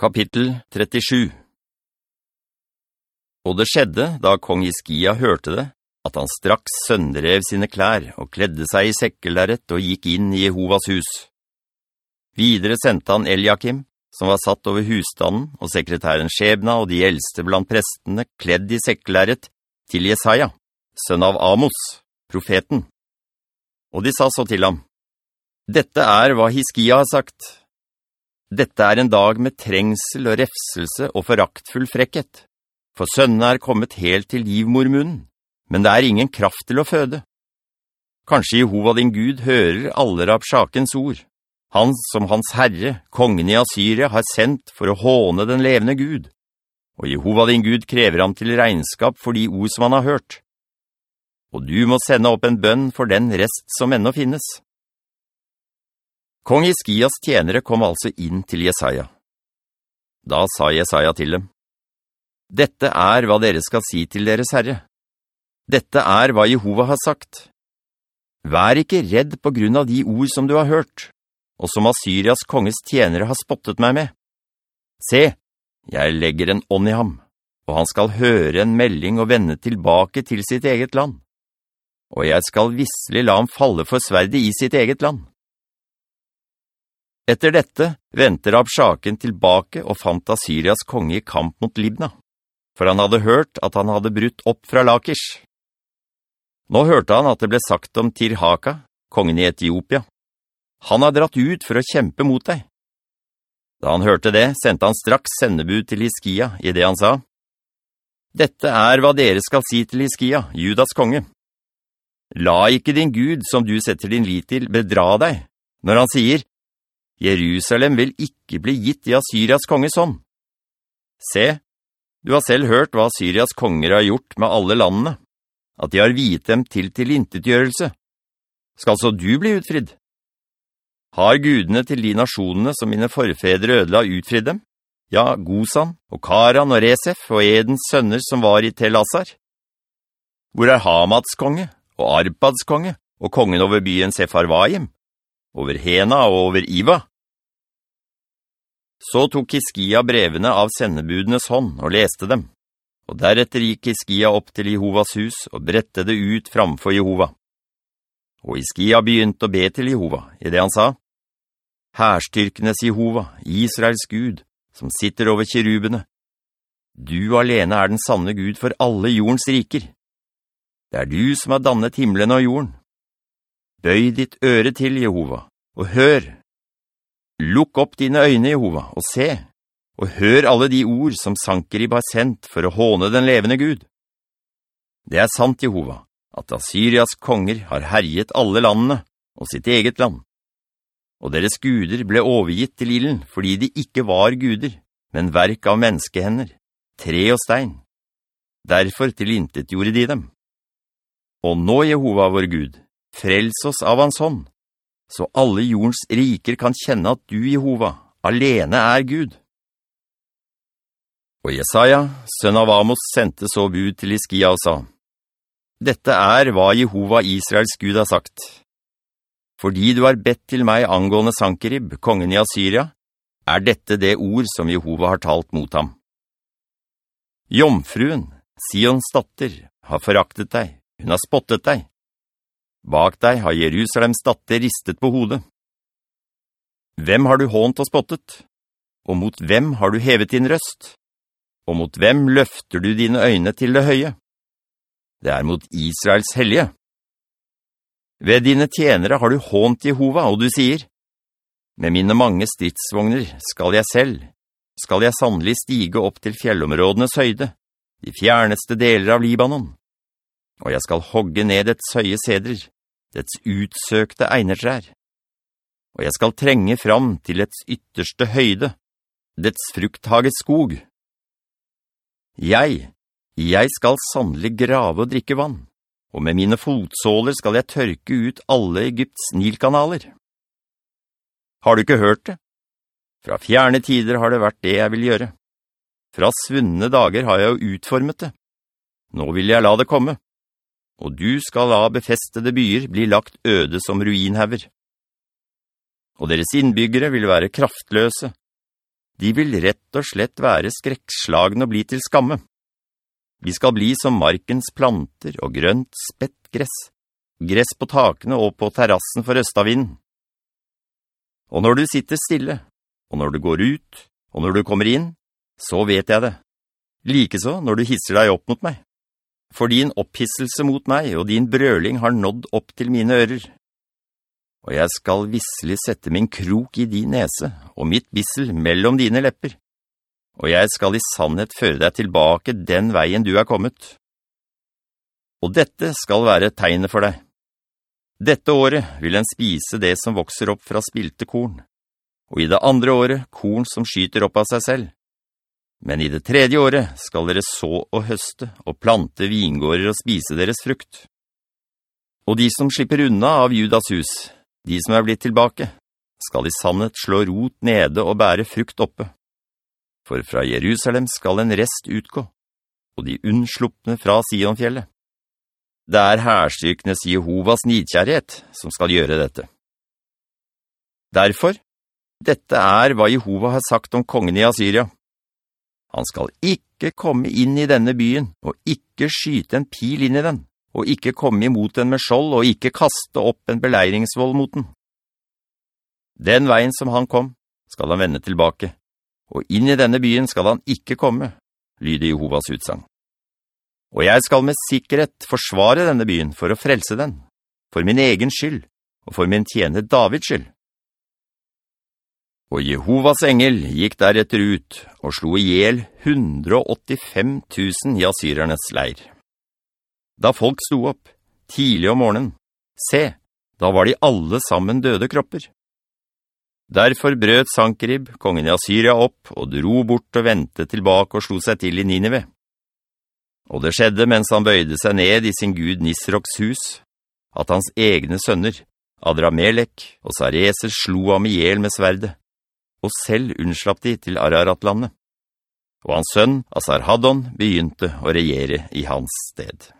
Kapittel 37 Og det skjedde, da kong Iskia hørte det, at han straks sønderev sine klær og kledde seg i sekkelæret og gikk inn i Jehovas hus. Videre sendte han Eliakim, som var satt over husstanden, og sekretæren Skjebna og de eldste blant prestene kledd i sekkelæret, til Jesaja, sønn av Amos, profeten. Og de sa så til ham, «Dette er hva Hiskia har sagt.» Dette er en dag med trengsel og refselse og foraktfull frekkhet. For sønnene er kommet helt til livmormunnen, men det er ingen kraft til å føde. Kanskje Jehova din Gud hører alle Rapsjakens ord, han som hans herre, kongen i Assyria, har sendt for å håne den levende Gud. Og Jehova din Gud krever ham til regnskap for de ord som han har hørt. Og du må sende opp en bønn for den rest som ennå finnes. Kong Iskias tjenere kom altså inn til Jesaja. Da sa Jesaja til dem, «Dette er hva dere skal si til deres herre. Dette er hva Jehova har sagt. Vær ikke redd på grunn av de ord som du har hørt, og som Assyrias konges tjenere har spottet meg med. Se, jeg legger en ånd i ham, og han skal høre en melding og vende tilbake til sitt eget land. Og jeg skal visselig la ham falle for sverdet i sitt eget land. Etter dette ventet Rabshaken tilbake og fant Assyrias konge i kamp mot Libna, for han hadde hørt at han hadde brutt opp fra Lakish. Nå hørte han at det ble sagt om Tirhaka, kongen i Etiopia. Han har dratt ut for å kjempe mot deg. Da han hørte det, sendte han straks sendebud til Hiskia i det han sa. Dette er hva dere skal si til Hiskia, Judas konge. La ikke din Gud, som du setter din lit til, bedra deg, når han sier, Jerusalem vil ikke bli gitt i Assyrias konges hånd. Se, du har selv hørt hva Assyrias konger har gjort med alle landene, at de har viet dem til tilintetgjørelse. Skal så du bli utfridd? Har gudene til de nasjonene som mine forfedre ødela utfridd dem? Ja, Gosan og Karan og Resef og Edens sønner som var i Tel Assar? Hvor er Hamads konge og Arpads konge og kongen over byen Sefarvaim? Over Hena og over Iva? Så tok Hiskia brevene av sendebudenes hånd og leste dem, og deretter gikk Hiskia opp til Jehovas hus og brette det ut framfor Jehova. Og Hiskia begynte å be til Jehova i det han sa, «Herstyrkenes Jehova, Israels Gud, som sitter over kirubene, du alene er den sanne Gud for alle jordens riker. Det er du som har dannet himmelen og jorden. Bøy ditt øre til Jehova, og hør, Lukk opp dine øyne, Jehova, og se, og hør alle de ord som sanker i har sendt for å håne den levende Gud. Det er sant, Jehova, at Assyrias konger har herjet alle landene og sitt eget land. Og deres guder ble overgitt til illen fordi de ikke var guder, men verk av menneskehender, tre og stein. Derfor tilintet gjorde de dem. Og nå, Jehova vår Gud, frels oss av hans hånd, så alle jordens riker kan kjenne at du, Jehova, alene er Gud. Og Jesaja, sønn av Amos, sendte så bud til Iskia og sa, «Dette er hva Jehova Israels Gud har sagt. Fordi du har bedt til meg angående Sankerib, kongen i Assyria, er dette det ord som Jehova har talt mot ham. Jomfruen, Sions datter, har foraktet deg, hun har spottet deg, Bak deg har Jerusalems datter ristet på hodet. Hvem har du hånt og spottet? Og mot hvem har du hevet din røst? Og mot hvem løfter du dine øyne til det høye? Det er mot Israels hellige. Ved dine tjenere har du hånt Jehova, og du sier, «Med mine mange stridsvogner skal jeg selv, skal jeg sannelig stige opp til fjellområdenes høyde, de fjerneste deler av Libanon.» Og jeg skal hogge ned dets høye seder, dets utsøkte einertrær. Og jeg skal trenge fram til dets ytterste høyde, dets frukthaget skog. Jeg, jeg skal sannelig grave og drikke vann, og med mine fotsåler skal jeg tørke ut alle Egypts nilkanaler. Har du ikke hørt det? Fra fjerne tider har det vært det jeg vil gjøre. Fra svunne dager har jeg jo utformet det. Nå vil jeg la det komme og du skal la befestede byer bli lagt øde som ruinhever. Og deres innbyggere vil være kraftløse. de vil rett og slett være skrekkslagne og bli til skamme. Vi skal bli som markens planter og grønt spett gress, gress på takene og på terrassen for østavinden. Og når du sitter stille, og når du går ut, og når du kommer inn, så vet jeg det. Likeså når du hisser deg opp mot meg. For din opphisselse mot meg og din brøling har nådd opp til mine ører. Og jeg skal visselig sette min krok i din nese og mitt bissel mellom dine lepper og jeg skal i sannhet føre deg tilbake den veien du er kommet. Og dette skal være tegnet for deg. Dette året vil en spise det som vokser opp fra spilte korn, og i det andre året korn som skyter opp av seg selv. Men i det tredje året skal dere så og høste og plante vingårder og spise deres frukt. Og de som slipper unna av Judas hus, de som er blitt tilbake, skal i sannhet slå rot nede og bære frukt oppe for fra Jerusalem skal en rest utgå, og de unnsluppne fra Sionfjellet. Det er herstyrkenes Jehovas nidkjærhet som skal gjøre dette. Derfor, dette er hva Jehova har sagt om kongen i Assyria. Han skal ikke komme inn i denne byen, og ikke skyte en pil inn i den, og ikke komme imot den med skjold, og ikke kaste opp en beleiringsvold mot den. Den veien som han kom, skal han vende tilbake, og inn i denne byen skal han ikke komme, lyder Jehovas utsang. Og jeg skal med sikkerhet forsvare denne byen for å frelse den, for min egen skyld, og for min tjene Davids skyld. Og Jehovas engel gikk deretter ut og slo ihjel 185 000 i assyrernes leir. Da folk sto opp, tidlig om morgenen, se, da var de alle sammen døde kropper. Derfor brøt Sankrib, kongen i Assyria, opp og dro bort og ventet tilbake og slo seg til i Nineve. Og det skjedde mens han bøyde seg ned i sin gud Nisroks hus, at hans egne sønner, Adramelek og Sareser slo ham ihjel med sverde, og selv unnslapp de til Araratlandet. Og hans sønn, Asarhaddon, begynte å regjere i hans sted.